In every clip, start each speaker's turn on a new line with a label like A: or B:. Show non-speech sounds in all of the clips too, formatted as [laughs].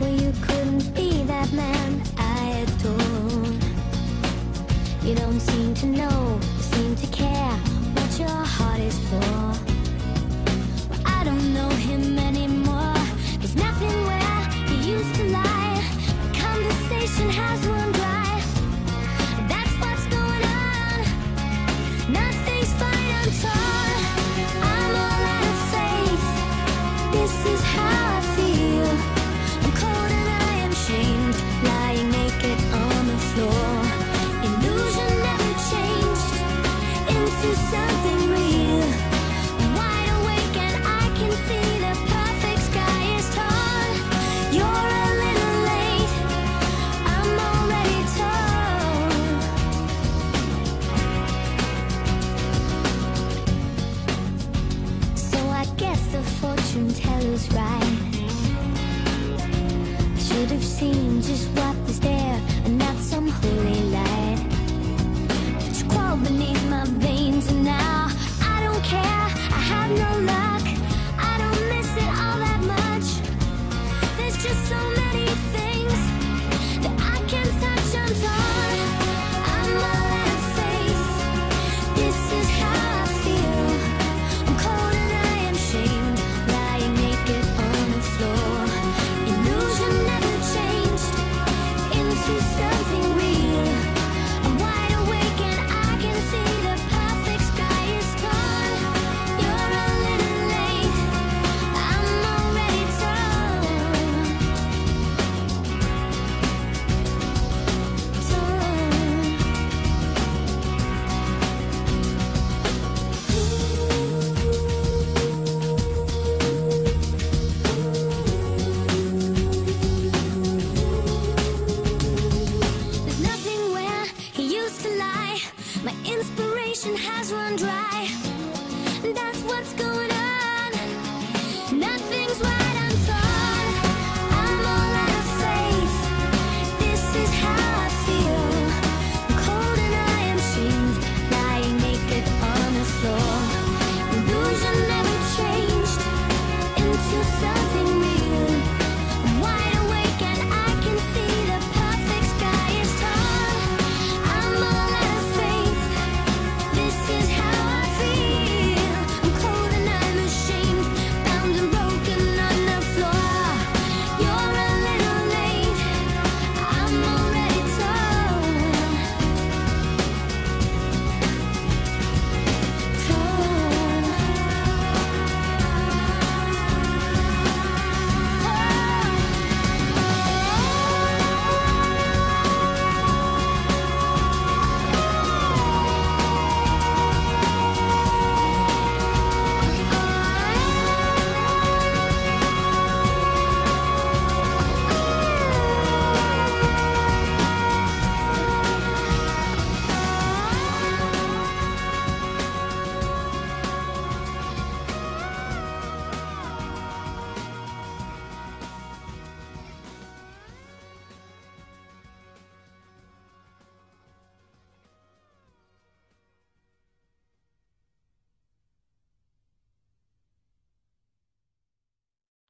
A: Well, you couldn't be that man I adore. You don't seem to know, you seem to care what your heart is for. Well, I don't know him anymore. There's nothing where he used to lie. The conversation has run dry. seen just what the there.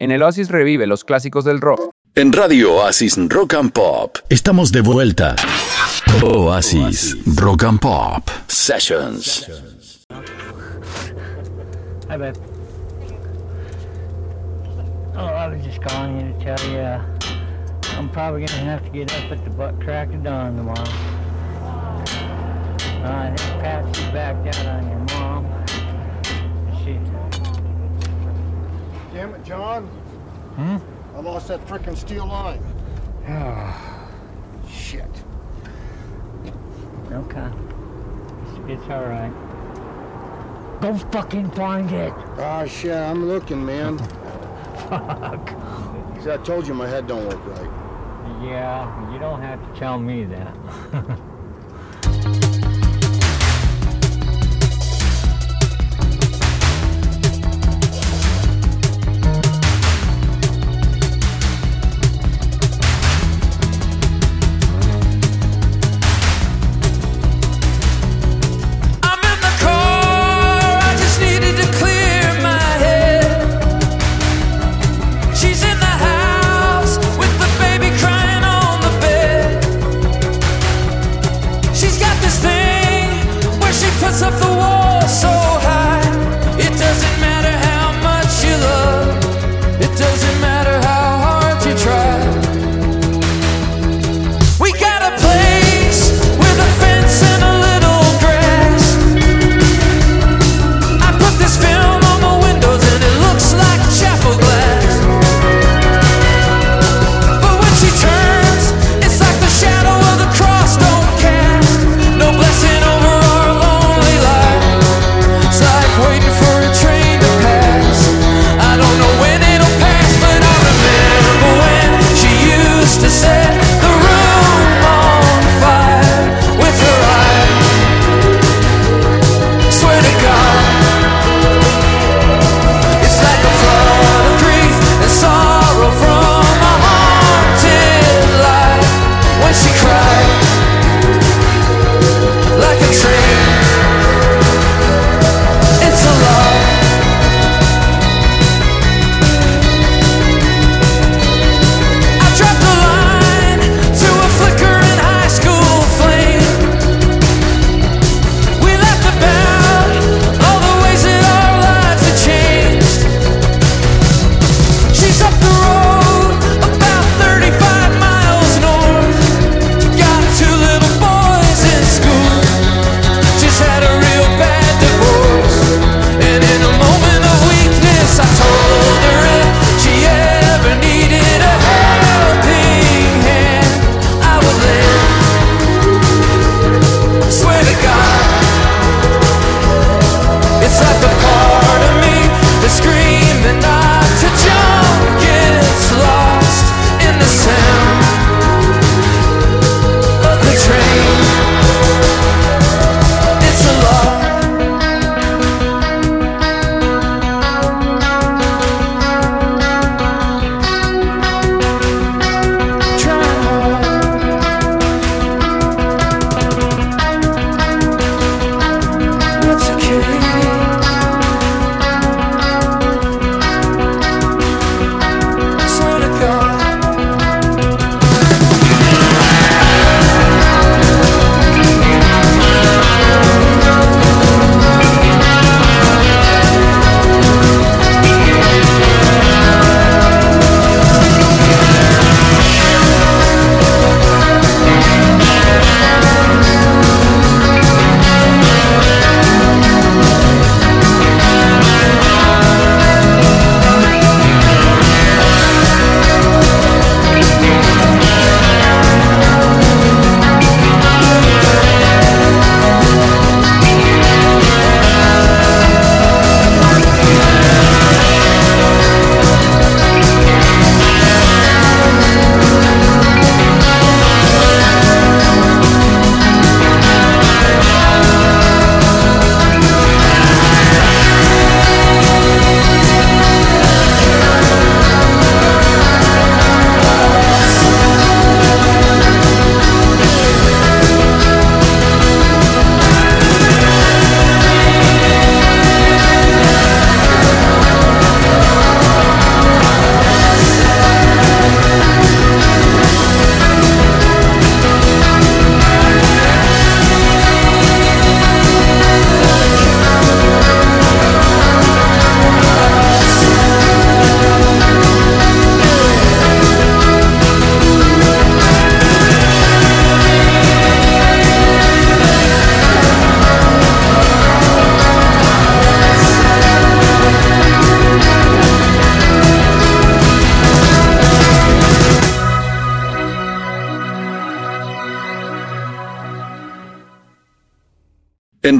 B: En el Oasis revive los clásicos del rock.
C: En Radio Oasis Rock and Pop estamos de vuelta. Oasis, Oasis. Rock and Pop Sessions.
D: Hi, babe. Oh, I was just calling you to tell you uh, I'm probably gonna have to get up at the butt crack of dawn tomorrow. Uh, Patsy backed out on your mom.
E: Damn it, John.
D: Hmm?
E: I lost that frickin' steel line. Oh, [sighs] shit.
D: Okay. It's, it's all right. Go fucking find it.
E: Oh, shit, I'm looking, man. [laughs]
D: Fuck.
E: See, I told you my head don't work right.
D: Yeah, you don't have to tell me that. [laughs]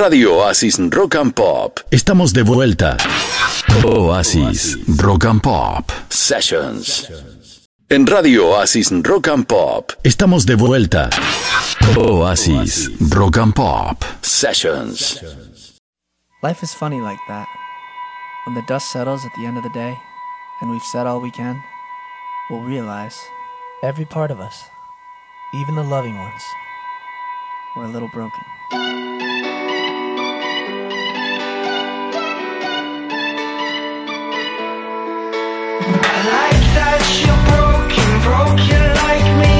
F: Radio Oasis Rock and Pop. Estamos de vuelta. Oasis Rock and Pop Sessions. En Radio Oasis Rock and Pop. Estamos de vuelta. Oasis Rock and Pop Sessions.
G: Life is funny like that. When the dust settles at the end of the day, and we've said all we can, we'll realize every part of us, even the loving ones, we're a little broken.
H: Broken like me.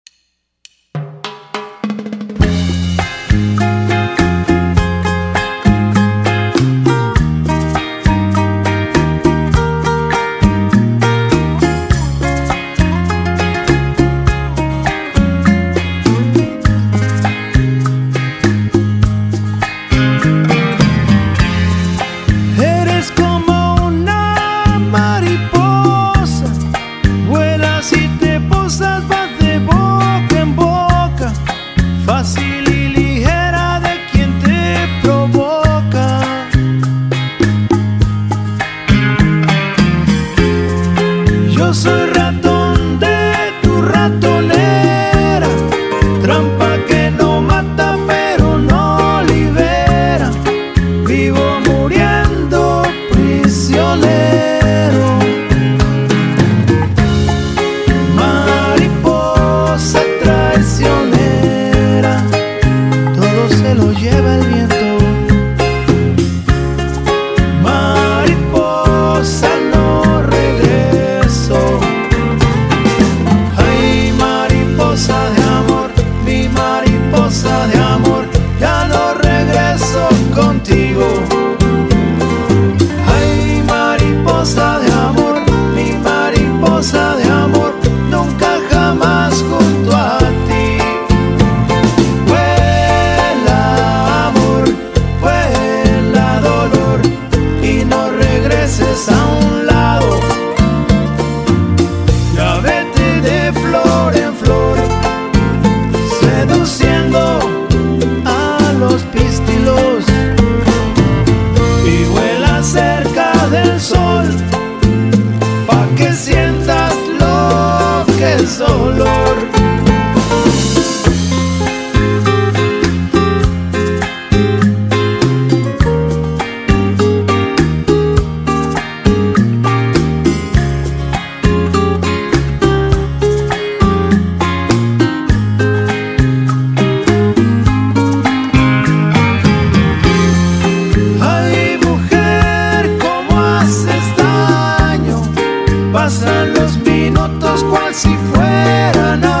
I: fuera, no.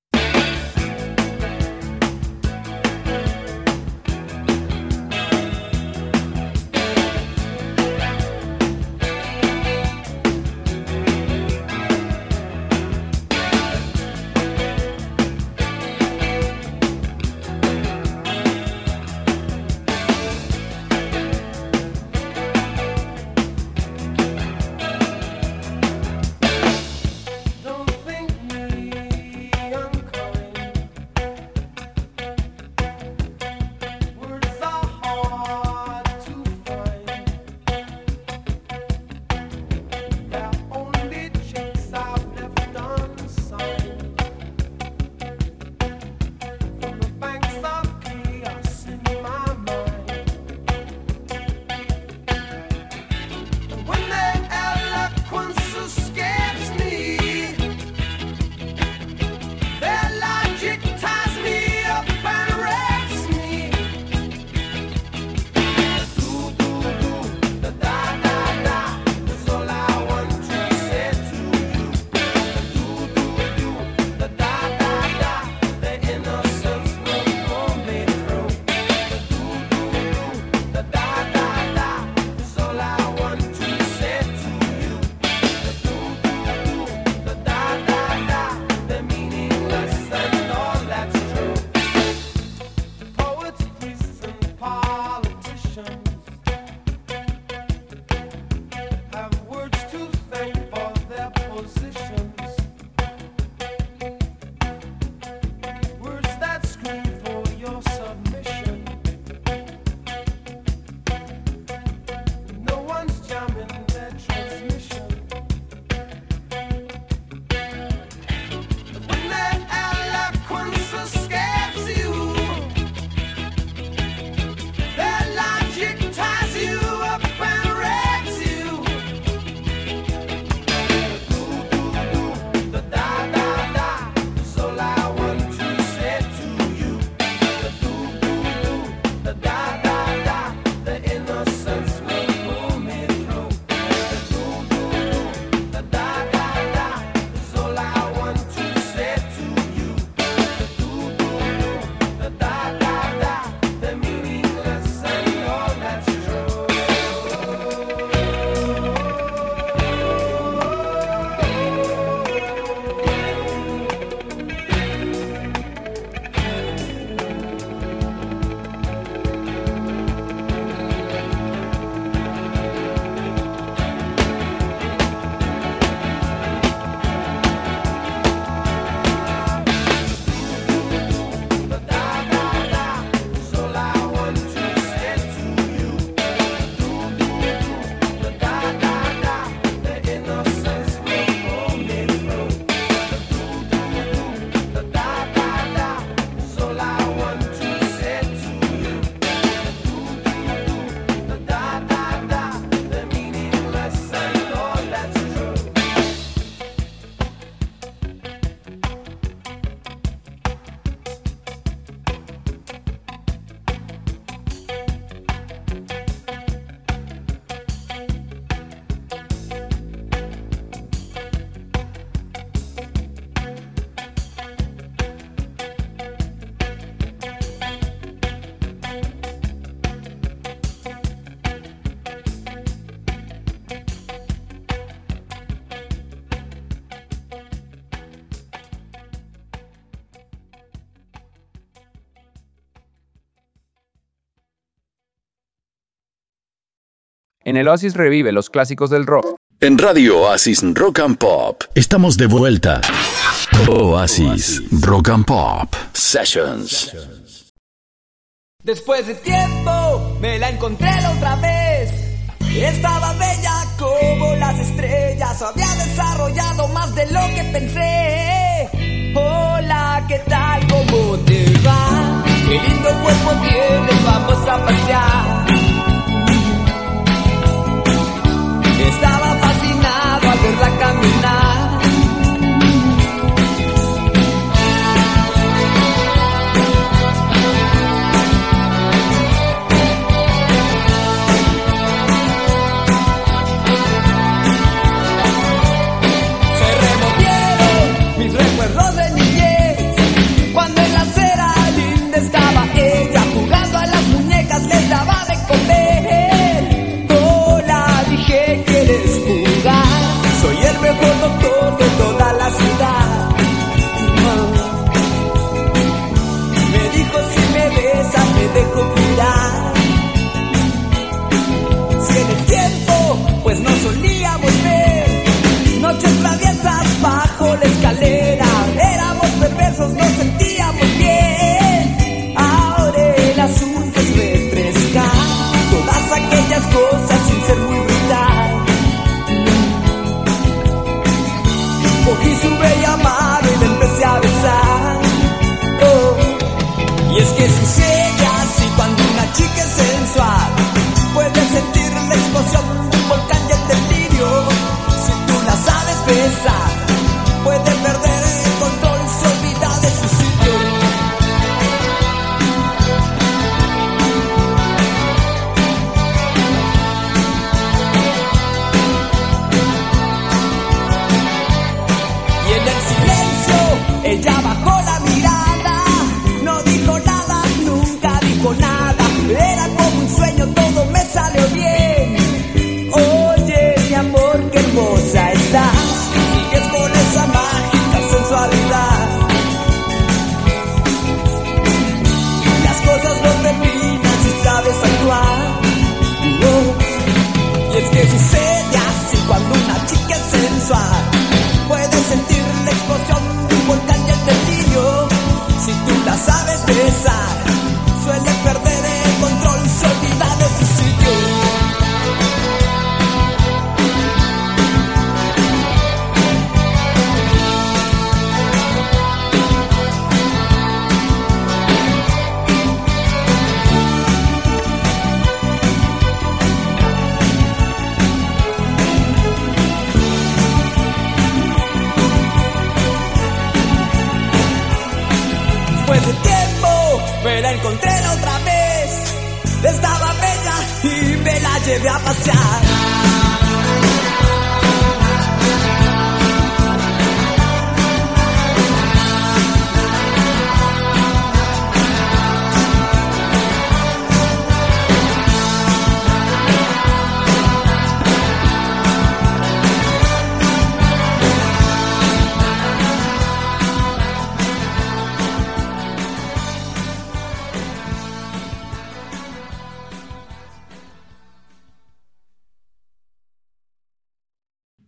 J: En el Oasis revive los clásicos del rock.
C: En Radio Oasis Rock and Pop estamos de vuelta. Oasis Rock and Pop Sessions.
F: Después de tiempo me la encontré la otra vez. Estaba bella como las estrellas. Había desarrollado más de lo que pensé. Hola, ¿qué tal? ¿Cómo te va? Qué lindo cuerpo tienes, vamos a pasear. esquecer.